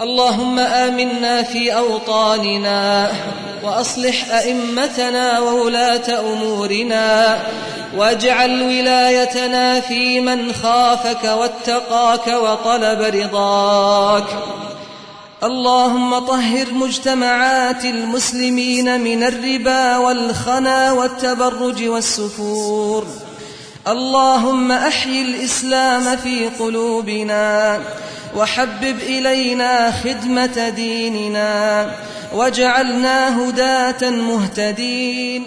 اللهم آمنا في أوطاننا وأصلح أئمتنا وولاة أمورنا واجعل ولايتنا في من خافك واتقاك وطلب رضاك. اللهم طهر مجتمعات المسلمين من الربا والخنا والتبرج والسفور. اللهم احي الإسلام في قلوبنا وحبب إلينا خدمة ديننا واجعلنا هداة مهتدين.